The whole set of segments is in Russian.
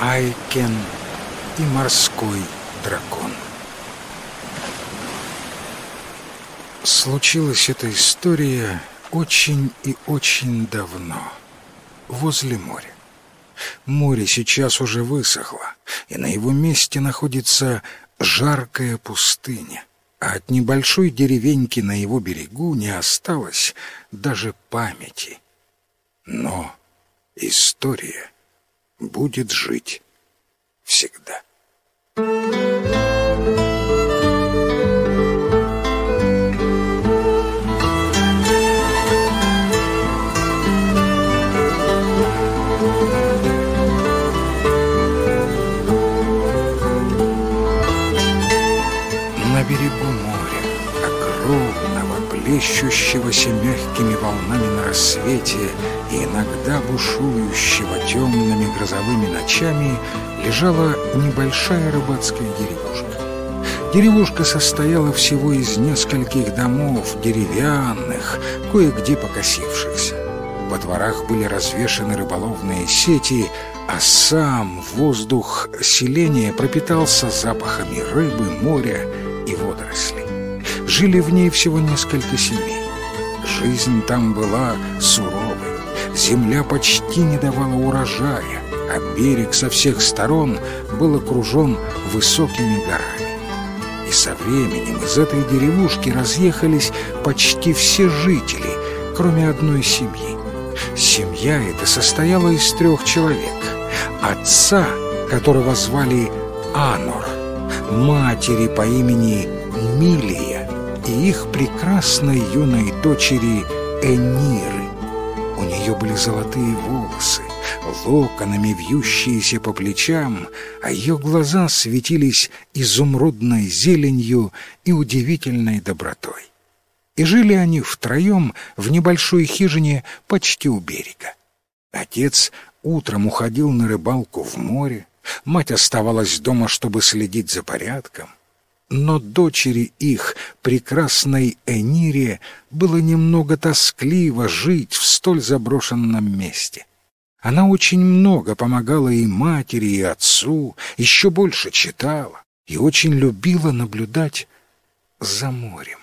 Айкен и морской дракон. Случилась эта история очень и очень давно, возле моря. Море сейчас уже высохло, и на его месте находится жаркая пустыня, а от небольшой деревеньки на его берегу не осталось даже памяти. Но история будет жить всегда. На берегу моря, огромного, плещущегося мягкими волнами на рассвете и иногда бушующего темными грозовыми ночами, лежала небольшая рыбацкая деревушка. Деревушка состояла всего из нескольких домов, деревянных, кое-где покосившихся. Во дворах были развешаны рыболовные сети, а сам воздух селения пропитался запахами рыбы, моря и водорослей. Жили в ней всего несколько семей. Жизнь там была суровой. Земля почти не давала урожая, а берег со всех сторон был окружен высокими горами. И со временем из этой деревушки разъехались почти все жители, кроме одной семьи. Семья эта состояла из трех человек. Отца, которого звали Анор, матери по имени Милия и их прекрасной юной дочери Эниры. У нее были золотые волосы, локонами вьющиеся по плечам, а ее глаза светились изумрудной зеленью и удивительной добротой. И жили они втроем в небольшой хижине почти у берега. Отец утром уходил на рыбалку в море, мать оставалась дома, чтобы следить за порядком. Но дочери их, прекрасной Энире, было немного тоскливо жить в столь заброшенном месте. Она очень много помогала и матери, и отцу, еще больше читала и очень любила наблюдать за морем.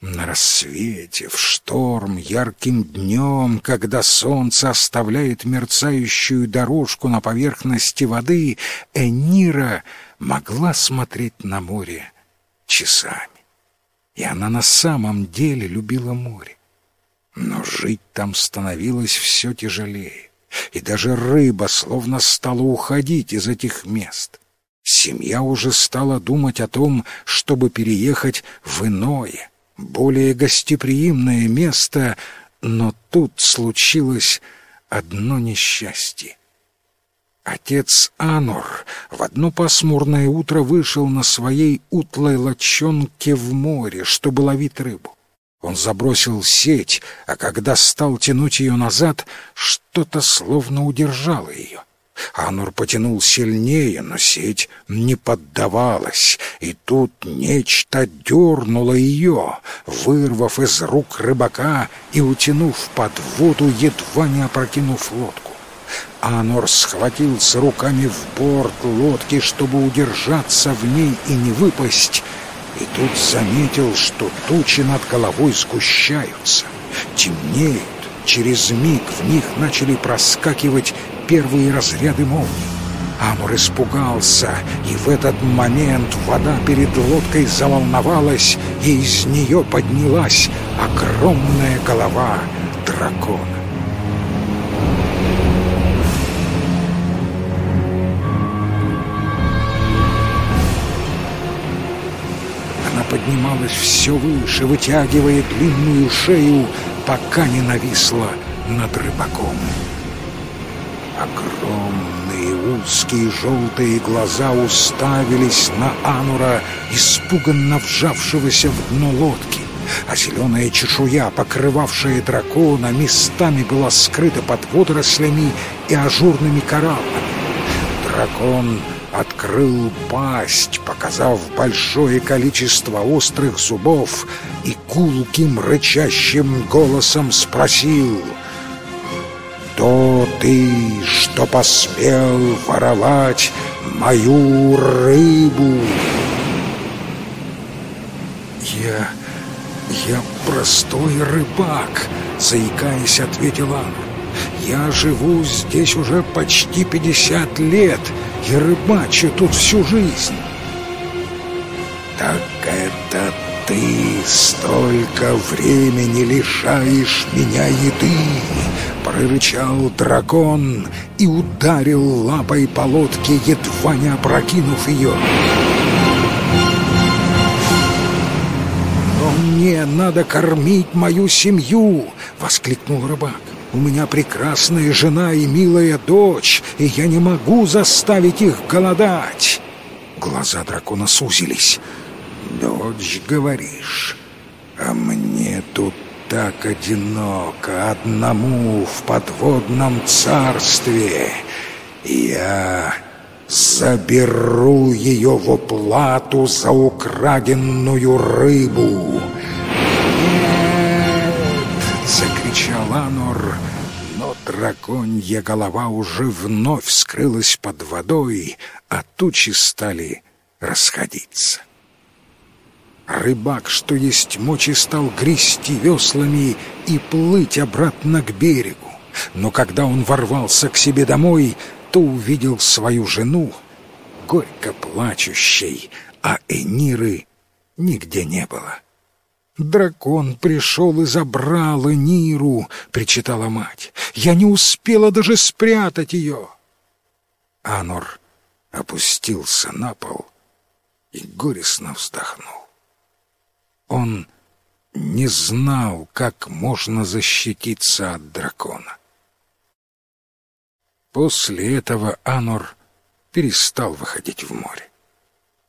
На рассвете, в шторм, ярким днем, когда солнце оставляет мерцающую дорожку на поверхности воды, Энира могла смотреть на море часами. И она на самом деле любила море. Но жить там становилось все тяжелее и даже рыба словно стала уходить из этих мест. Семья уже стала думать о том, чтобы переехать в иное, более гостеприимное место, но тут случилось одно несчастье. Отец Анур в одно пасмурное утро вышел на своей утлой лочонке в море, чтобы ловить рыбу. Он забросил сеть, а когда стал тянуть ее назад, что-то словно удержало ее. Анур потянул сильнее, но сеть не поддавалась, и тут нечто дернуло ее, вырвав из рук рыбака и утянув под воду, едва не опрокинув лодку. Анор схватился руками в борт лодки, чтобы удержаться в ней и не выпасть, и тут заметил, что тучи над головой сгущаются, темнеют. Через миг в них начали проскакивать первые разряды молний. Амур испугался, и в этот момент вода перед лодкой заволновалась, и из нее поднялась огромная голова дракона. Поднималась все выше, вытягивая длинную шею, пока не нависла над рыбаком. Огромные узкие желтые глаза уставились на Анура, испуганно вжавшегося в дно лодки, а зеленая чешуя, покрывавшая дракона, местами была скрыта под водорослями и ажурными кораллами. Дракон открыл пасть, показав большое количество острых зубов, и гулким рычащим голосом спросил Кто ты, что посмел воровать мою рыбу?» «Я... я простой рыбак», — заикаясь, ответил Анна. «Я живу здесь уже почти пятьдесят лет и рыбачу тут всю жизнь». «Так это ты столько времени лишаешь меня еды!» Прорычал дракон и ударил лапой по лодке, едва не опрокинув ее. «Но мне надо кормить мою семью!» — воскликнул рыбак. «У меня прекрасная жена и милая дочь, и я не могу заставить их голодать!» Глаза дракона сузились. «Дочь, говоришь, а мне тут так одиноко одному в подводном царстве. Я заберу ее в уплату за украденную рыбу». «Нет!» — закричал Анор, но драконья голова уже вновь скрылась под водой, а тучи стали расходиться. Рыбак, что есть мочи, стал грести веслами и плыть обратно к берегу. Но когда он ворвался к себе домой, то увидел свою жену, горько плачущей, а Эниры нигде не было. «Дракон пришел и забрал Эниру», — причитала мать. «Я не успела даже спрятать ее». Анор опустился на пол и горестно вздохнул. Он не знал, как можно защититься от дракона. После этого Анор перестал выходить в море.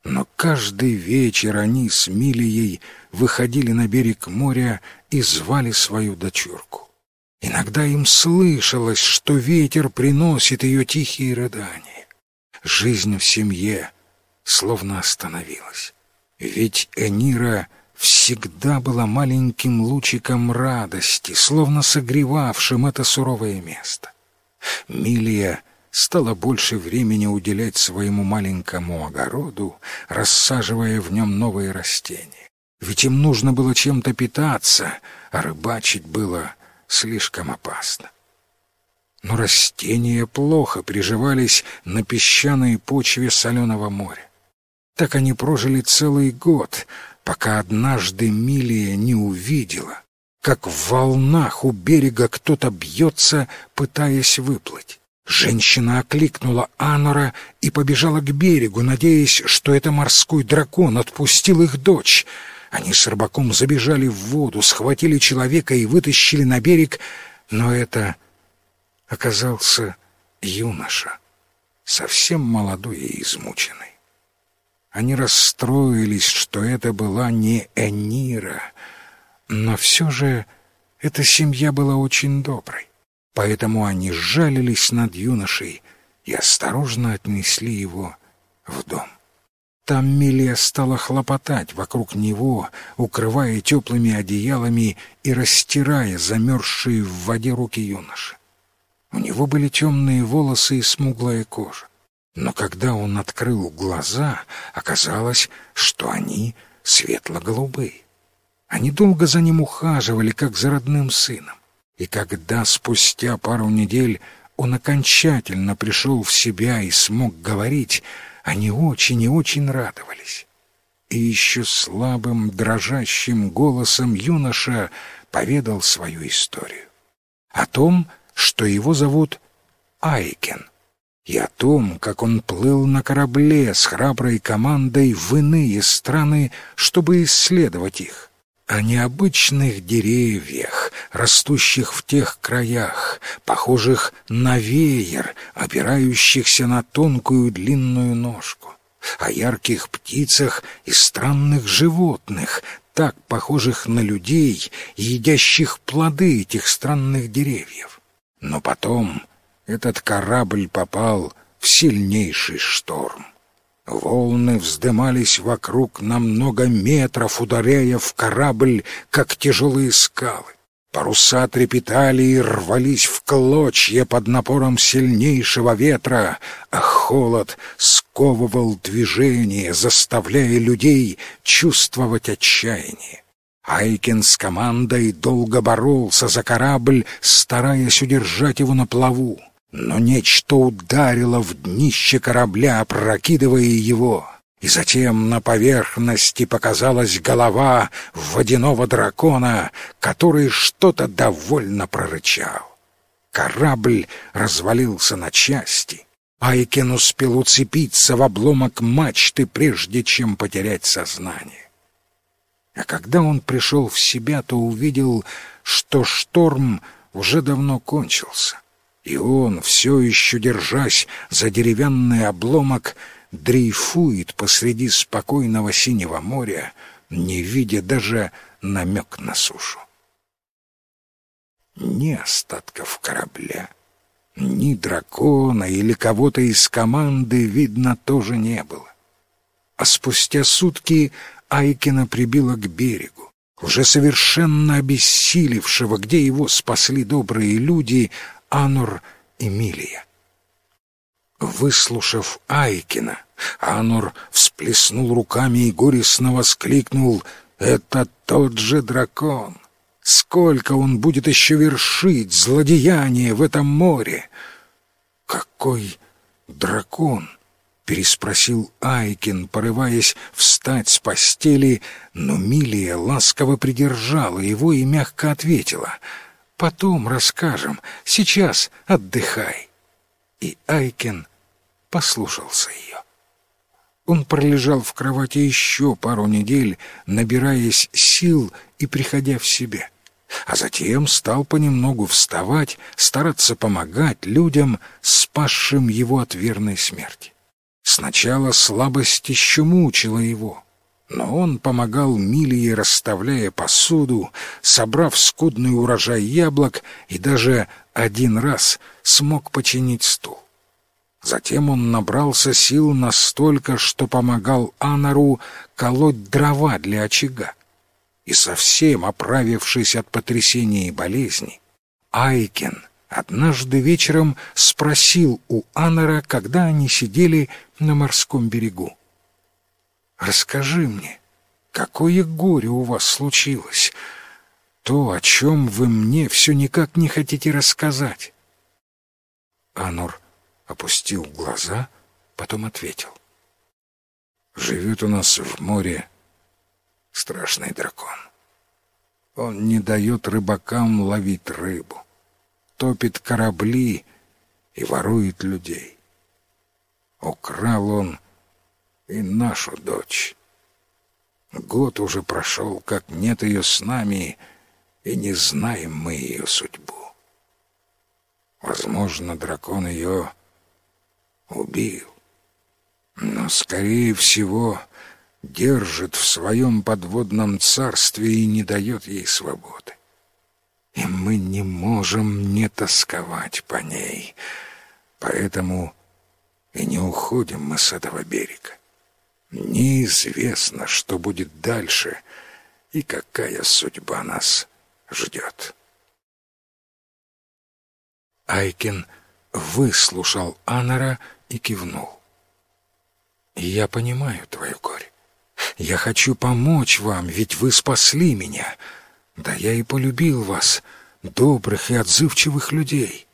Но каждый вечер они с Милией выходили на берег моря и звали свою дочурку. Иногда им слышалось, что ветер приносит ее тихие рыдания. Жизнь в семье словно остановилась. Ведь Энира всегда была маленьким лучиком радости, словно согревавшим это суровое место. Милия стала больше времени уделять своему маленькому огороду, рассаживая в нем новые растения. Ведь им нужно было чем-то питаться, а рыбачить было слишком опасно. Но растения плохо приживались на песчаной почве соленого моря. Так они прожили целый год, пока однажды Милия не увидела, как в волнах у берега кто-то бьется, пытаясь выплыть. Женщина окликнула Анора и побежала к берегу, надеясь, что это морской дракон отпустил их дочь. Они с рыбаком забежали в воду, схватили человека и вытащили на берег, но это оказался юноша, совсем молодой и измученный. Они расстроились, что это была не Энира, но все же эта семья была очень доброй. Поэтому они сжалились над юношей и осторожно отнесли его в дом. Там Милия стала хлопотать вокруг него, укрывая теплыми одеялами и растирая замерзшие в воде руки юноши. У него были темные волосы и смуглая кожа. Но когда он открыл глаза, оказалось, что они светло-голубые. Они долго за ним ухаживали, как за родным сыном. И когда спустя пару недель он окончательно пришел в себя и смог говорить, они очень и очень радовались. И еще слабым, дрожащим голосом юноша поведал свою историю. О том, что его зовут Айкен, и о том, как он плыл на корабле с храброй командой в иные страны, чтобы исследовать их, о необычных деревьях, растущих в тех краях, похожих на веер, опирающихся на тонкую длинную ножку, о ярких птицах и странных животных, так похожих на людей, едящих плоды этих странных деревьев. Но потом этот корабль попал в сильнейший шторм. Волны вздымались вокруг на много метров, ударяя в корабль, как тяжелые скалы. Паруса трепетали и рвались в клочья под напором сильнейшего ветра, а холод сковывал движение, заставляя людей чувствовать отчаяние. Айкин с командой долго боролся за корабль, стараясь удержать его на плаву, но нечто ударило в днище корабля, опрокидывая его — и затем на поверхности показалась голова водяного дракона, который что-то довольно прорычал. Корабль развалился на части. Айкен успел уцепиться в обломок мачты, прежде чем потерять сознание. А когда он пришел в себя, то увидел, что шторм уже давно кончился, и он, все еще держась за деревянный обломок, дрейфует посреди спокойного синего моря, не видя даже намек на сушу. Ни остатков корабля, ни дракона или кого-то из команды видно тоже не было. А спустя сутки Айкина прибило к берегу, уже совершенно обессилевшего, где его спасли добрые люди Анур и Милия. Выслушав Айкина, Анур всплеснул руками и горестно воскликнул «Это тот же дракон! Сколько он будет еще вершить злодеяние в этом море!» «Какой дракон?» — переспросил Айкин, порываясь встать с постели, но Милия ласково придержала его и мягко ответила «Потом расскажем, сейчас отдыхай». И Айкин послушался ее. Он пролежал в кровати еще пару недель, набираясь сил и приходя в себя. А затем стал понемногу вставать, стараться помогать людям, спасшим его от верной смерти. Сначала слабость еще мучила его, но он помогал Милии, расставляя посуду, собрав скудный урожай яблок и даже один раз смог починить стул. Затем он набрался сил настолько, что помогал Анару колоть дрова для очага. И совсем оправившись от потрясения и болезни, Айкен однажды вечером спросил у Анара, когда они сидели на морском берегу. «Расскажи мне, какое горе у вас случилось? То, о чем вы мне все никак не хотите рассказать?» Анур опустил глаза, потом ответил. «Живет у нас в море страшный дракон. Он не дает рыбакам ловить рыбу, топит корабли и ворует людей. Украл он и нашу дочь. Год уже прошел, как нет ее с нами, и не знаем мы ее судьбу. Возможно, дракон ее убил. Но, скорее всего, держит в своем подводном царстве и не дает ей свободы. И мы не можем не тосковать по ней, поэтому и не уходим мы с этого берега. Неизвестно, что будет дальше и какая судьба нас ждет. Айкин выслушал Анара и кивнул. «Я понимаю твою горе. Я хочу помочь вам, ведь вы спасли меня. Да я и полюбил вас, добрых и отзывчивых людей».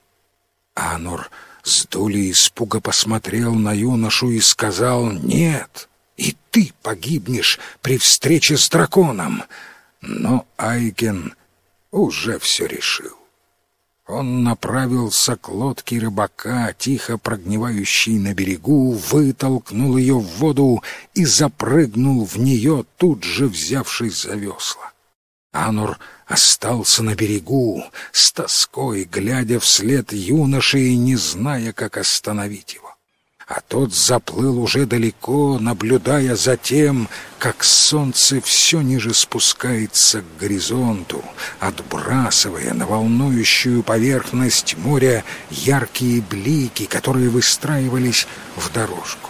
Анур с долей испуга посмотрел на юношу и сказал «Нет, и ты погибнешь при встрече с драконом». Но Айген уже все решил. Он направился к лодке рыбака, тихо прогнивающей на берегу, вытолкнул ее в воду и запрыгнул в нее, тут же взявшись за весла. Анур остался на берегу, с тоской, глядя вслед юноши и не зная, как остановить его а тот заплыл уже далеко, наблюдая за тем, как солнце все ниже спускается к горизонту, отбрасывая на волнующую поверхность моря яркие блики, которые выстраивались в дорожку.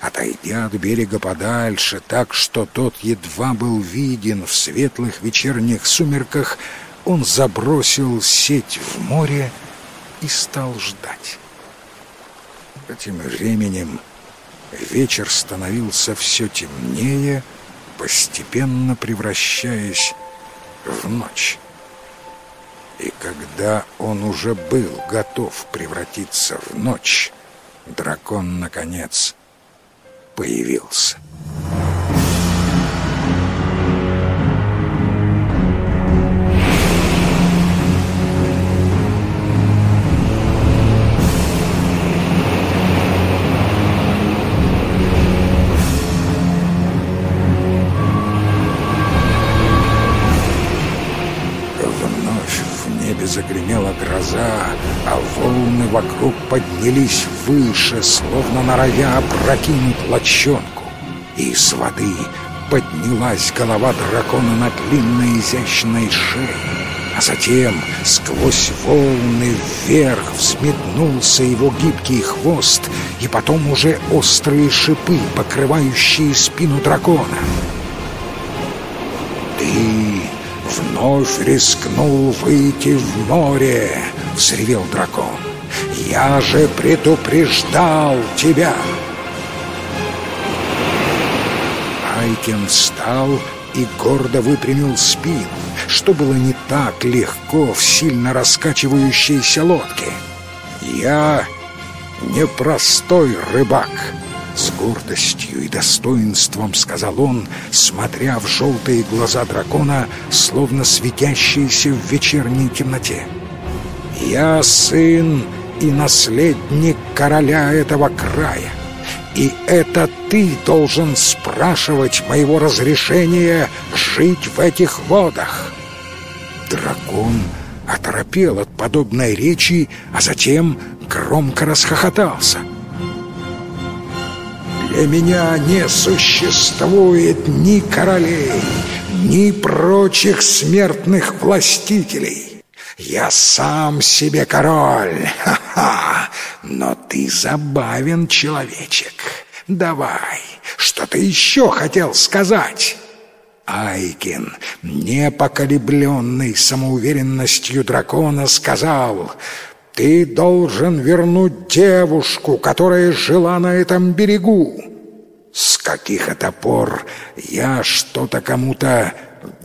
Отойдя от берега подальше, так что тот едва был виден в светлых вечерних сумерках, он забросил сеть в море и стал ждать. Этим временем вечер становился все темнее, постепенно превращаясь в ночь. И когда он уже был готов превратиться в ночь, дракон, наконец, появился. Вокруг поднялись выше, словно норовя опрокинуть лочонку. И с воды поднялась голова дракона на длинной изящной шее, а затем сквозь волны вверх взметнулся его гибкий хвост и потом уже острые шипы, покрывающие спину дракона. «Ты вновь рискнул выйти в море!» — взревел дракон. «Я же предупреждал тебя!» Айкен встал и гордо выпрямил спину, что было не так легко в сильно раскачивающейся лодке. «Я непростой рыбак!» С гордостью и достоинством сказал он, смотря в желтые глаза дракона, словно светящиеся в вечерней темноте. «Я сын и наследник короля этого края, и это ты должен спрашивать моего разрешения жить в этих водах». Дракон оторопел от подобной речи, а затем громко расхохотался — для меня не существует ни королей, ни прочих смертных властителей. Я сам себе король, ха-ха, но ты забавен, человечек. Давай, что ты еще хотел сказать?» Айкин, непоколебленный самоуверенностью дракона, сказал ты должен вернуть девушку, которая жила на этом берегу. С каких это пор я что-то кому-то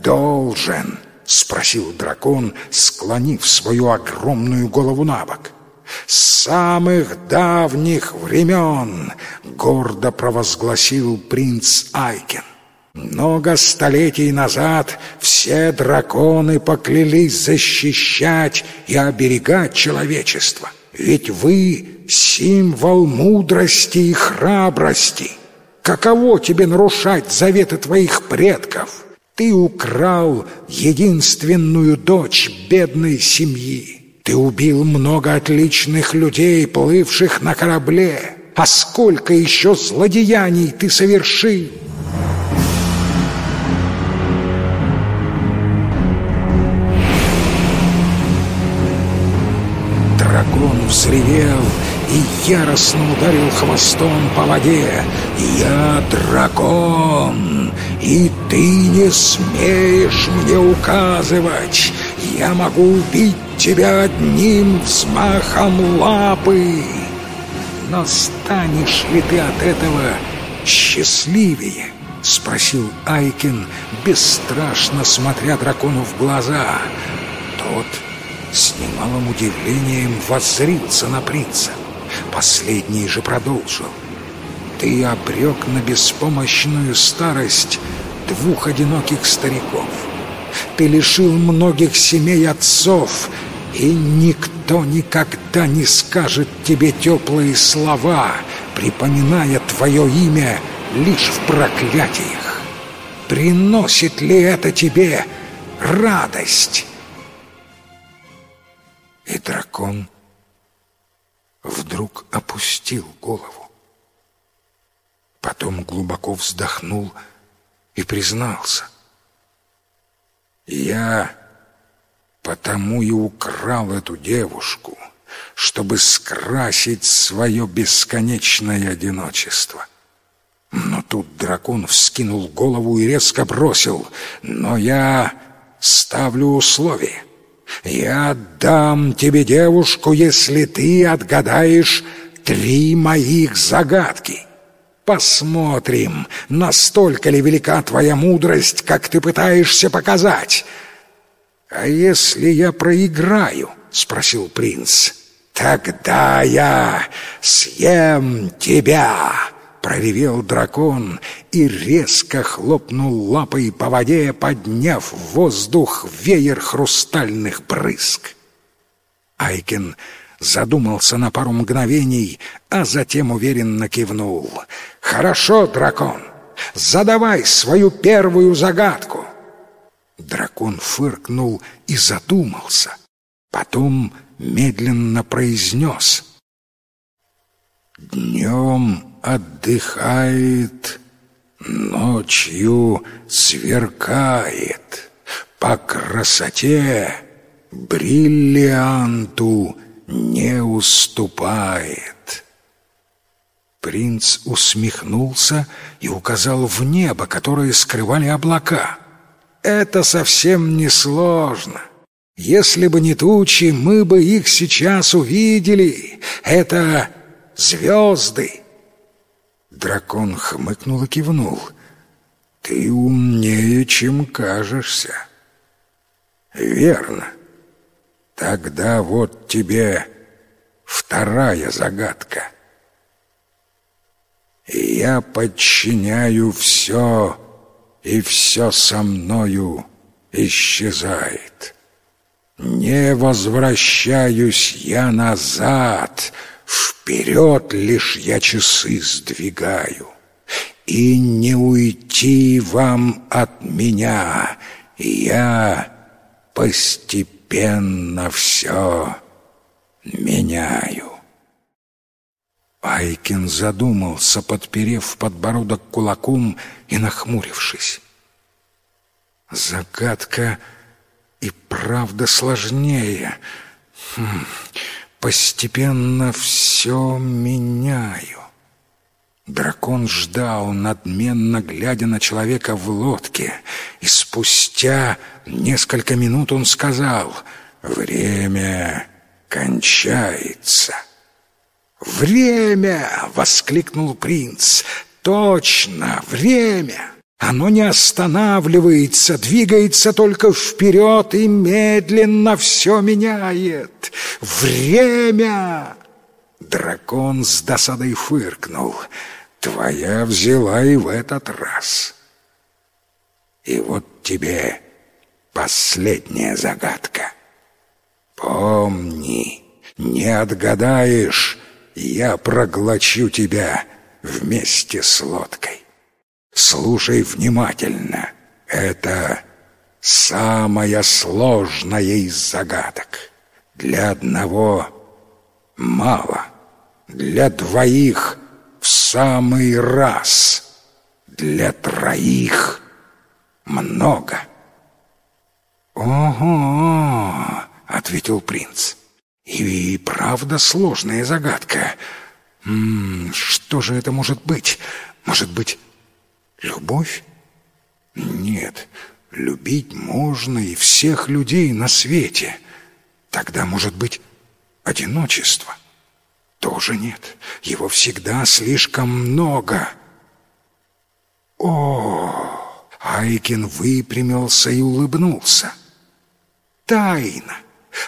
должен? Спросил дракон, склонив свою огромную голову на бок. «С самых давних времен!» — гордо провозгласил принц Айкен. Много столетий назад все драконы поклялись защищать и оберегать человечество. Ведь вы — символ мудрости и храбрости. Каково тебе нарушать заветы твоих предков? Ты украл единственную дочь бедной семьи. Ты убил много отличных людей, плывших на корабле. А сколько еще злодеяний ты совершил? взревел и яростно ударил хвостом по воде. «Я дракон, и ты не смеешь мне указывать! Я могу убить тебя одним взмахом лапы!» «Но станешь ли ты от этого счастливее?» — спросил Айкин, бесстрашно смотря дракону в глаза. Тот с немалым удивлением воззрился на принца. Последний же продолжил. «Ты обрек на беспомощную старость двух одиноких стариков. Ты лишил многих семей отцов, и никто никогда не скажет тебе теплые слова, припоминая твое имя лишь в проклятиях. Приносит ли это тебе радость?» И дракон вдруг опустил голову. Потом глубоко вздохнул и признался. «Я потому и украл эту девушку, чтобы скрасить свое бесконечное одиночество». Но тут дракон вскинул голову и резко бросил. «Но я ставлю условие». Я отдам тебе девушку, если ты отгадаешь три моих загадки. Посмотрим, настолько ли велика твоя мудрость, как ты пытаешься показать. А если я проиграю, спросил принц. Тогда я съем тебя проревел дракон и резко хлопнул лапой по воде, подняв в воздух веер хрустальных брызг. Айкен задумался на пару мгновений, а затем уверенно кивнул. «Хорошо, дракон, задавай свою первую загадку!» Дракон фыркнул и задумался. Потом медленно произнес. «Днем отдыхает, ночью сверкает, по красоте бриллианту не уступает. Принц усмехнулся и указал в небо, которое скрывали облака. «Это совсем не сложно. Если бы не тучи, мы бы их сейчас увидели. Это звезды». Дракон хмыкнул и кивнул. «Ты умнее, чем кажешься». «Верно. Тогда вот тебе вторая загадка. Я подчиняю все, и все со мною исчезает. Не возвращаюсь я назад, Вперед лишь я часы сдвигаю, И не уйти вам от меня, Я постепенно все меняю. Айкин задумался, подперев подбородок кулаком и нахмурившись. Загадка и правда сложнее. Хм, постепенно все меняю. Дракон ждал, надменно глядя на человека в лодке, и спустя несколько минут он сказал «Время кончается». «Время!» — воскликнул принц. «Точно, время!» Оно не останавливается, двигается только вперед и медленно все меняет. Время! Дракон с досадой фыркнул. Твоя взяла и в этот раз. И вот тебе последняя загадка. Помни, не отгадаешь, я проглочу тебя вместе с лодкой. Слушай внимательно. Это самая сложная из загадок. Для одного мало, для двоих в самый раз, для троих много. «Ого!» — ответил принц. «И правда сложная загадка. М -м, что же это может быть? Может быть, Любовь? Нет, любить можно и всех людей на свете. Тогда, может быть, одиночество? Тоже нет. Его всегда слишком много. О! Айкин выпрямился и улыбнулся. Тайна.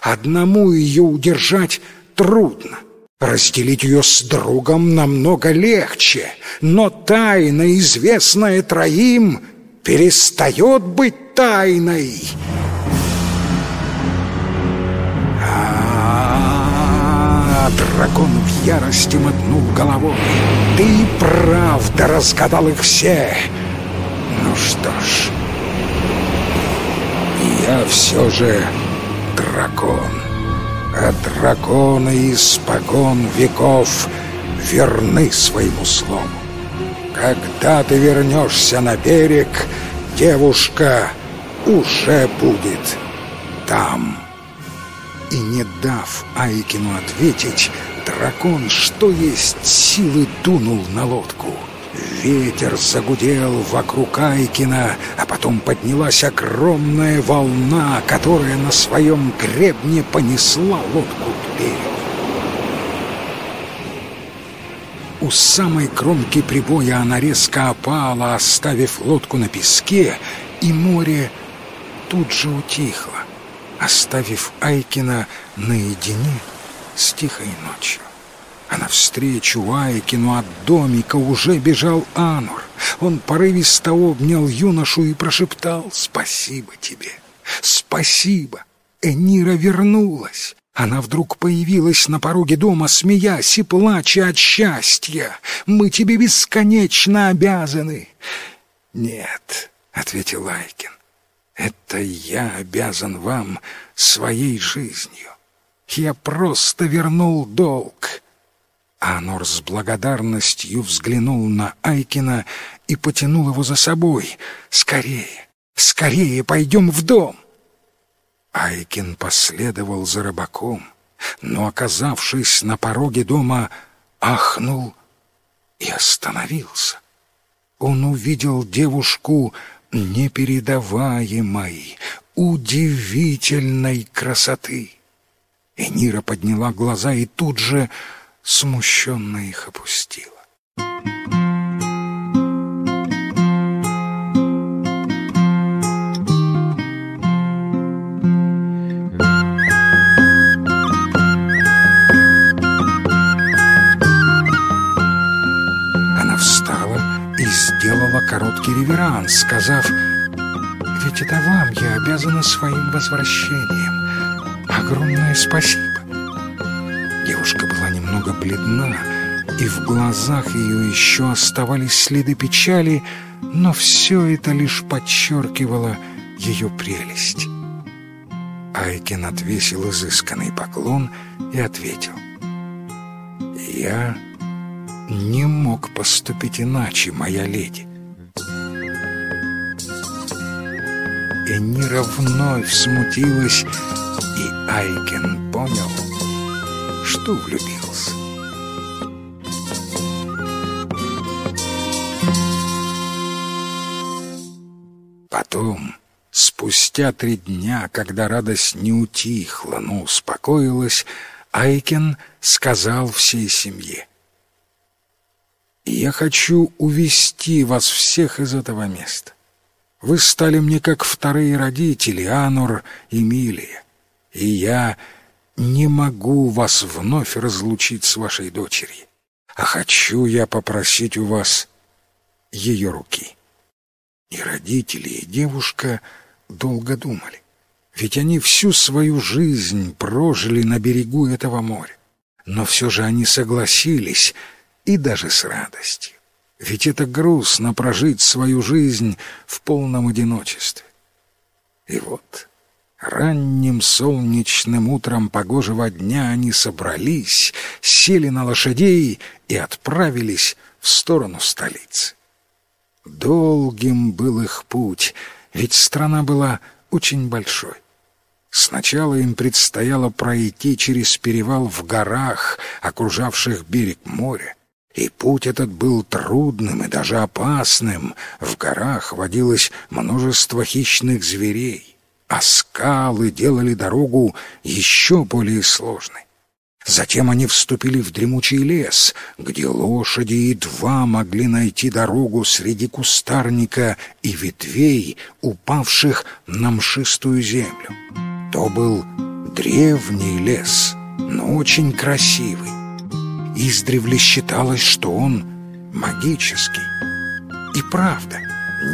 Одному ее удержать трудно. Разделить ее с другом намного легче, но тайна, известная троим, перестает быть тайной. Дракон в ярости мотнул головой. Ты правда разгадал их все. Ну что ж, я все же дракон а драконы испокон веков верны своему слову. Когда ты вернешься на берег, девушка уже будет там. И не дав Айкину ответить, дракон, что есть силы, дунул на лодку. Ветер загудел вокруг Айкина, а потом поднялась огромная волна, которая на своем гребне понесла лодку к берегу. У самой кромки прибоя она резко опала, оставив лодку на песке, и море тут же утихло, оставив Айкина наедине с тихой ночью. А навстречу Айкину от домика уже бежал Анур. Он порывисто обнял юношу и прошептал «Спасибо тебе! Спасибо! Энира вернулась!» Она вдруг появилась на пороге дома, смеясь и плача от счастья. «Мы тебе бесконечно обязаны!» «Нет», — ответил Айкин, — «это я обязан вам своей жизнью. Я просто вернул долг». Анор с благодарностью взглянул на Айкина и потянул его за собой. «Скорее, скорее пойдем в дом!» Айкин последовал за рыбаком, но, оказавшись на пороге дома, ахнул и остановился. Он увидел девушку непередаваемой, удивительной красоты. Энира подняла глаза и тут же смущенно их опустила. сделала короткий реверанс, сказав, «Ведь это вам я обязана своим возвращением. Огромное спасибо». Девушка немного бледна, и в глазах ее еще оставались следы печали, но все это лишь подчеркивало ее прелесть. Айкин отвесил изысканный поклон и ответил, «Я не мог поступить иначе, моя леди. Энира вновь смутилась, и Айкен понял, что влюбился. Потом, спустя три дня, когда радость не утихла, но успокоилась, Айкен сказал всей семье — я хочу увести вас всех из этого места. Вы стали мне как вторые родители, Анур и Милия, и я не могу вас вновь разлучить с вашей дочерью, а хочу я попросить у вас ее руки». И родители, и девушка долго думали, ведь они всю свою жизнь прожили на берегу этого моря. Но все же они согласились — и даже с радостью. Ведь это грустно прожить свою жизнь в полном одиночестве. И вот ранним солнечным утром погожего дня они собрались, сели на лошадей и отправились в сторону столицы. Долгим был их путь, ведь страна была очень большой. Сначала им предстояло пройти через перевал в горах, окружавших берег моря, и путь этот был трудным и даже опасным. В горах водилось множество хищных зверей, а скалы делали дорогу еще более сложной. Затем они вступили в дремучий лес, где лошади едва могли найти дорогу среди кустарника и ветвей, упавших на мшистую землю. То был древний лес, но очень красивый. Издревле считалось, что он магический. И правда,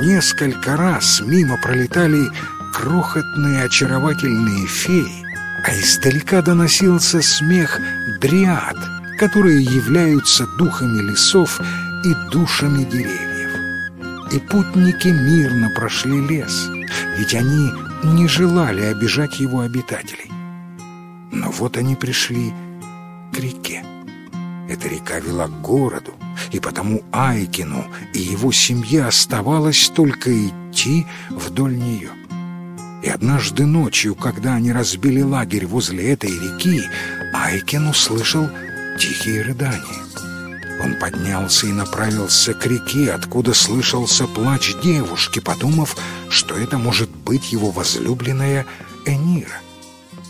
несколько раз мимо пролетали крохотные очаровательные феи, а издалека доносился смех дриад, которые являются духами лесов и душами деревьев. И путники мирно прошли лес, ведь они не желали обижать его обитателей. Но вот они пришли к реке. Эта река вела к городу, и потому Айкину и его семье оставалось только идти вдоль нее. И однажды ночью, когда они разбили лагерь возле этой реки, Айкин услышал тихие рыдания. Он поднялся и направился к реке, откуда слышался плач девушки, подумав, что это может быть его возлюбленная Энира.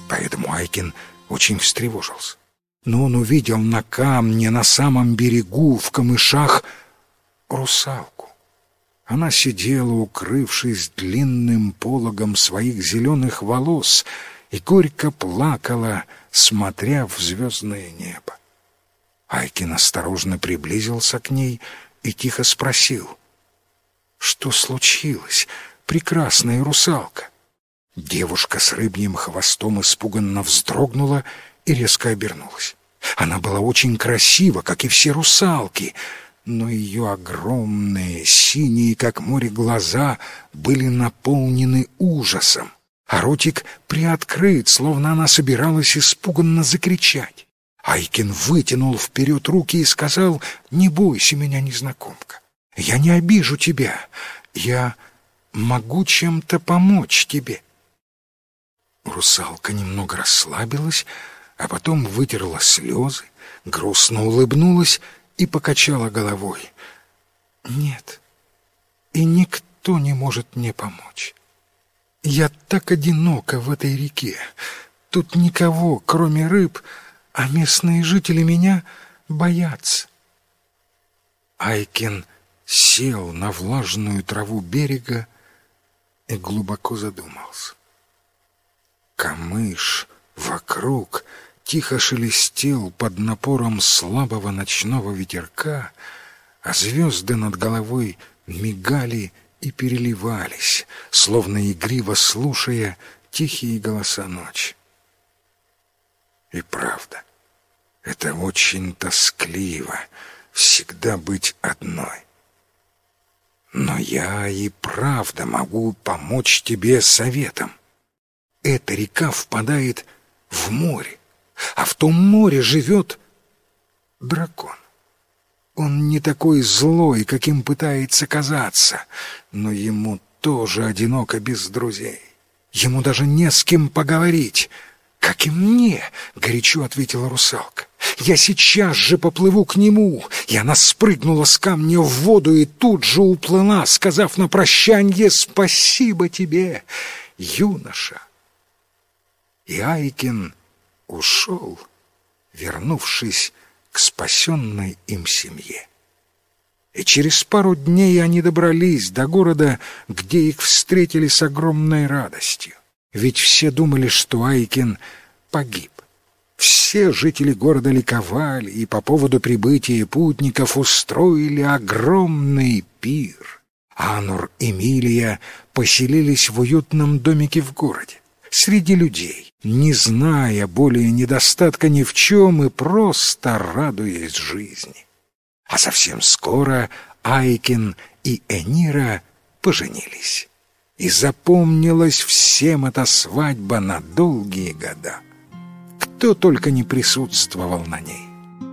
Поэтому Айкин очень встревожился. Но он увидел на камне на самом берегу в камышах русалку. Она сидела, укрывшись длинным пологом своих зеленых волос, и горько плакала, смотря в звездное небо. Айкин осторожно приблизился к ней и тихо спросил, «Что случилось, прекрасная русалка?» Девушка с рыбьим хвостом испуганно вздрогнула и резко обернулась. Она была очень красива, как и все русалки, но ее огромные, синие, как море, глаза были наполнены ужасом, а ротик приоткрыт, словно она собиралась испуганно закричать. Айкин вытянул вперед руки и сказал, «Не бойся меня, незнакомка, я не обижу тебя, я могу чем-то помочь тебе». Русалка немного расслабилась, а потом вытерла слезы, грустно улыбнулась и покачала головой. «Нет, и никто не может мне помочь. Я так одинока в этой реке. Тут никого, кроме рыб, а местные жители меня боятся». Айкин сел на влажную траву берега и глубоко задумался. Камыш вокруг тихо шелестел под напором слабого ночного ветерка, а звезды над головой мигали и переливались, словно игриво слушая тихие голоса ночи. И правда, это очень тоскливо всегда быть одной. Но я и правда могу помочь тебе советом. Эта река впадает в море, а в том море живет дракон. Он не такой злой, каким пытается казаться, но ему тоже одиноко без друзей. Ему даже не с кем поговорить. «Как и мне!» — горячо ответила русалка. «Я сейчас же поплыву к нему!» И она спрыгнула с камня в воду и тут же уплыла, сказав на прощанье «Спасибо тебе, юноша!» И Айкин ушел, вернувшись к спасенной им семье. И через пару дней они добрались до города, где их встретили с огромной радостью. Ведь все думали, что Айкин погиб. Все жители города ликовали и по поводу прибытия путников устроили огромный пир. Анур и Милия поселились в уютном домике в городе среди людей, не зная более недостатка ни в чем и просто радуясь жизни. А совсем скоро Айкин и Энира поженились. И запомнилась всем эта свадьба на долгие года. Кто только не присутствовал на ней.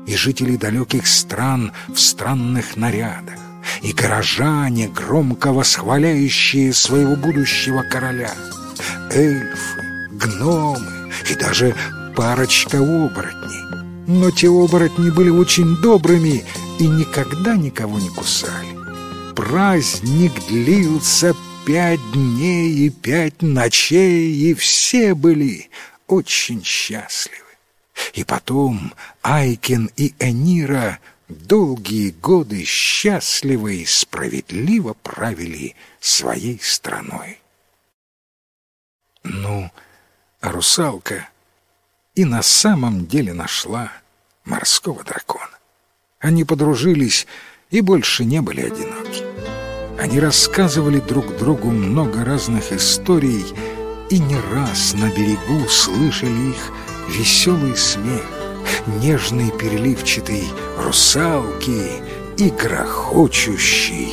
И жители далеких стран в странных нарядах, и горожане, громко восхваляющие своего будущего короля — эльфы, гномы и даже парочка оборотней. Но те оборотни были очень добрыми и никогда никого не кусали. Праздник длился пять дней и пять ночей, и все были очень счастливы. И потом Айкин и Энира долгие годы счастливо и справедливо правили своей страной. Ну, а русалка и на самом деле нашла морского дракона. Они подружились и больше не были одиноки. Они рассказывали друг другу много разных историй и не раз на берегу слышали их веселый смех, нежный переливчатый русалки и грохочущий